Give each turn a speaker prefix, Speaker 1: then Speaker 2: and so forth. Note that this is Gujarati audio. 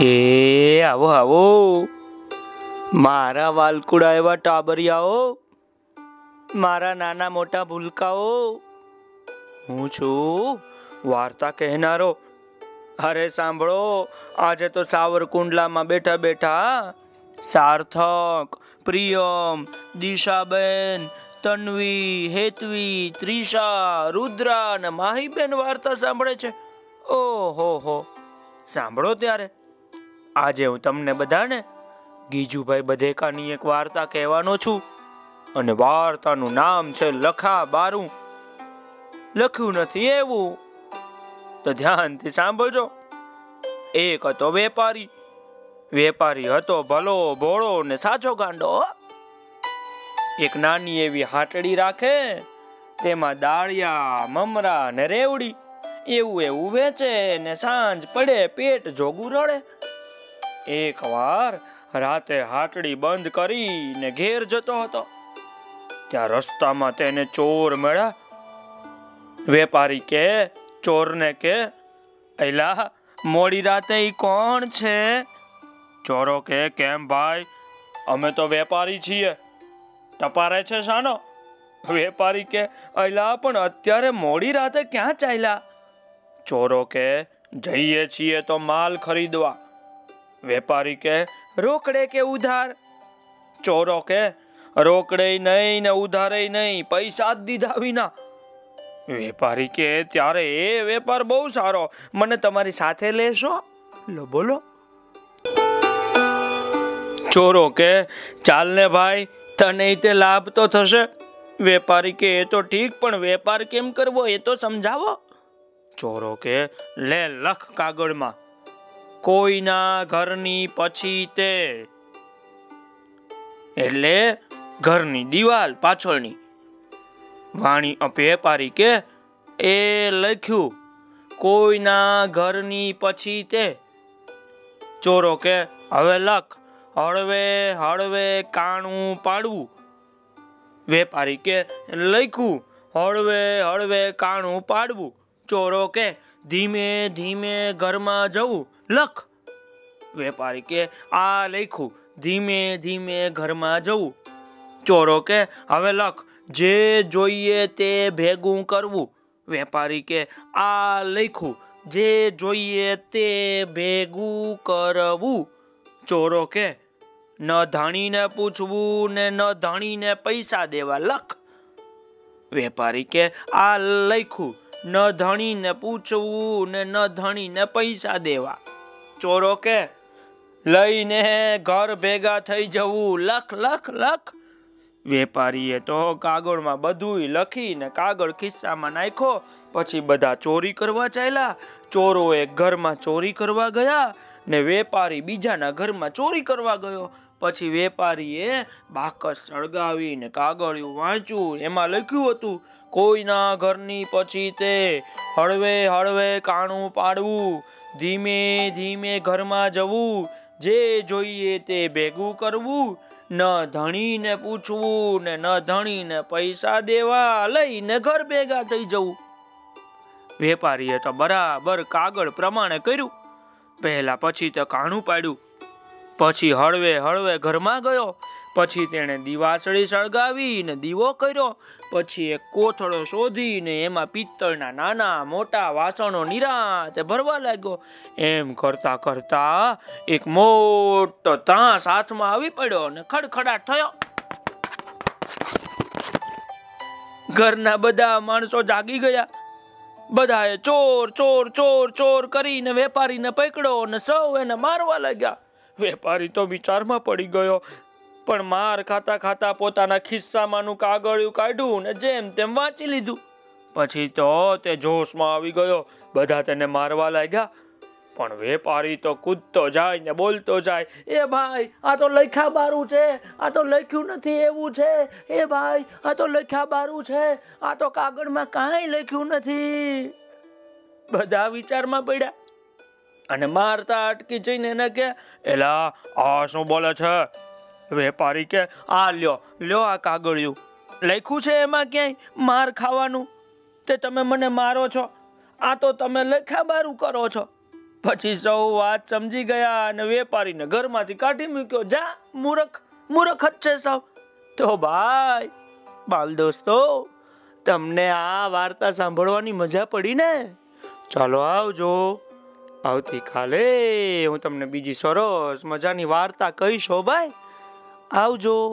Speaker 1: એ આવો આવો. મારા વાલકુડા એવા ટાબરિયાઓ, મારા નાના મોટા ભૂલકાઓ. હું છું વાર્તા કહેનારો. અરે સાંભળો, આજે તો સાવરકુંડલામાં બેઠા બેઠા સાર્થક, પ્રિયમ, દિશાબેન, તન્વી, હેતવી, ત્રિષા, રુદ્રા અને માહીબેન વાર્તા સાંભળે છે. ઓહો, હો. સાંભળો ત્યારે. આજે હું તમને બધાને ગીજુભાઈ બધેકાની એક વાર્તા કહેવાનો છું. અને વાર્તાનું નામ છે લખા બારું. લખ્યું નથી એવું. તો ધ્યાનથી સાંભળજો. એક હતો વેપારી. વેપારી હતો ભલો, ભોળો ને સાચો ગાંડો. એક નાની એવી હાટડી રાખે. તેમાં દાળિયા, મમરા ને રેવડી. એવું એવું વેચે ને સાંજ પડે, પેટ જોગું રડે. એક વાર રાતે હાટડી બંધ કરીને ઘેર જતો હતો. ત્યાં રસ્તામાં તેને ચોર મળ્યા. વેપારી કે, ચોરને કે, એલા, મોડી રાતે ઈ કોણ છે? ચોરો કે, કેમ ભાઈ, અમે તો વેપારી છીએ. તપારે છે શાનો? વેપારી કે અલા પણ અત્યારે મોડી રાતે ક્યાં ચાલ્યા? ચોરો કે, જઈએ છીએ તો માલ ખરીદવા. વેપારી કે રોકડે કે ઉધાર? ચોરો કે રોકડે નહીં ને ઉધારે નહીં પૈસા જ દીધા વિના. વેપારી કે ત્યારે એ વેપાર બહુ સારો, મને તમારી સાથે લેશો? લો, બોલો. ચોરો કે ચાલ ને ભાઈ, તને તે લાભ તો થશે. વેપારી કે એ તો ઠીક, પણ વેપાર કેમ કરવો, એ તો સમજાવો. ચોરો કે લે, લખ કાગળમાં. કોઈના ઘરની પછી તે. એટલે ઘરની દિવાલ પાછળની. વાણી વેપારી કે એ લખ્યું, કોઈના ઘરની પછી તે. ચોરો કે, હવે લખ, હળવે હળવે કાણું પાડવું. વેપારી કે, લખ્યું, હળવે હળવે કાણું પાડવું. ચોરો કે ધીમે ધીમે ઘરમાં જવું. લખ. વેપારી કે, આ લખ્યું ધીમે ધીમે ઘરમાં જવું. ચોરો કે, હવે લખ. જે જોઈએ તે ભેગું કરવું. વેપારી કે, આ લખ્યું જે જોઈએ તે ભેગું કરવું. ચોરો કે, ન ધણીને પૂછવું ને ન ધણીને પૈસા દેવા. લખ. વેપારી કે, આ લખ્યું ન ધણીને પૂછવું ને ન ધણીને પૈસા દેવા. ચોરો કે, લઈને ઘર ભેગા થઈ જવું, લખ લખ લખ. વેપારીએ તો કાગળમાં બધુંય લખીને કાગળ ખિસ્સામાં નાખ્યો, પછી બધા ચોરી કરવા ચાલ્યા. ચોરો એક ઘરમાં ચોરી કરવા ગયા ને વેપારી બીજાના ઘરમાં ચોરી કરવા ગયો. પછી વેપારીએ બાકસ સળગાવીને કાગળિયું વાંચ્યું. એમાં લખ્યું હતું, કોઈના ઘરની પછી તે હળવે હળવે કાણું પાડવું. ધીમે ધીમે ઘરમાં જવું. જે જોઈએ તે ભેગું કરવું. ન ધણીને પૂછવું ને ન ધણીને પૈસા દેવા. લઈને ઘર ભેગા થઈ જવું. વેપારીએ તો બરાબર કાગળ પ્રમાણે કર્યું. પહેલા પછી તો કાણું પાડ્યું. પછી હળવે હળવે ઘરમાં ગયો. પછી તેણે દીવાસળી સળગાવીને દીવો કર્યો. પછી એક કોથળો શોધીને એમાં પિત્તળના નાના મોટા વાસણો નિરાતે ભરવા લાગ્યો. એમ કરતા કરતા એક મોટો ત્રાસ હાથમાં આવી પડ્યો અને ખડખડાટ થયો. ઘરના બધા માણસો જાગી ગયા. બધાએ ચોર ચોર ચોર ચોર કરીને વેપારીને પકડ્યો અને સૌ એને મારવા લાગ્યા. વેપારી તો વિચારમાં પડી ગયો. પણ માર ખાતા ખાતા પોતાના ખિસ્સામાંનું કાગળિયું કાઢ્યું ને જેમ તેમ વાંચી લીધું. પછી તો તે જોશમાં આવી ગયો. બધા તેને મારવા લાગ્યા. પણ વેપારી તો કૂદતો જાય ને બોલતો જાય. એ ભાઈ, આ તો લખ્યા બારું છે. આ તો લખ્યું નથી એવું છે. એ ભાઈ, આ તો લખ્યા બારું છે. આ તો કાગળમાં કાંઈ લખ્યું નથી. બધા વિચારમાં પડ્યા. અને મારતા અટકી જઈને એને કે, એલા, આ શું બોલે છે? વેપારી કે, આ લ્યો લ્યો આ કાગળિયું. લખ્યું છે એમાં ક્યાંય? માર ખાવાનું. તે તમે મને મારો છો? આ તો તમે લખ્યા બારું કરો છો. પછી સૌ વાત સમજી ગયા અને વેપારીને ઘરમાંથી કાઢી મૂક્યો. જા, મૂરખ મૂરખ જ છે સૌ. તો ભાઈ, બાલ દોસ્તો, તમને આ વાર્તા સાંભળવાની મજા પડી ને? ચાલો આવજો. આવતીકાલે હું તમને બીજી સરસ મજાની વાર્તા કહીશો ભાઈ. આવજો.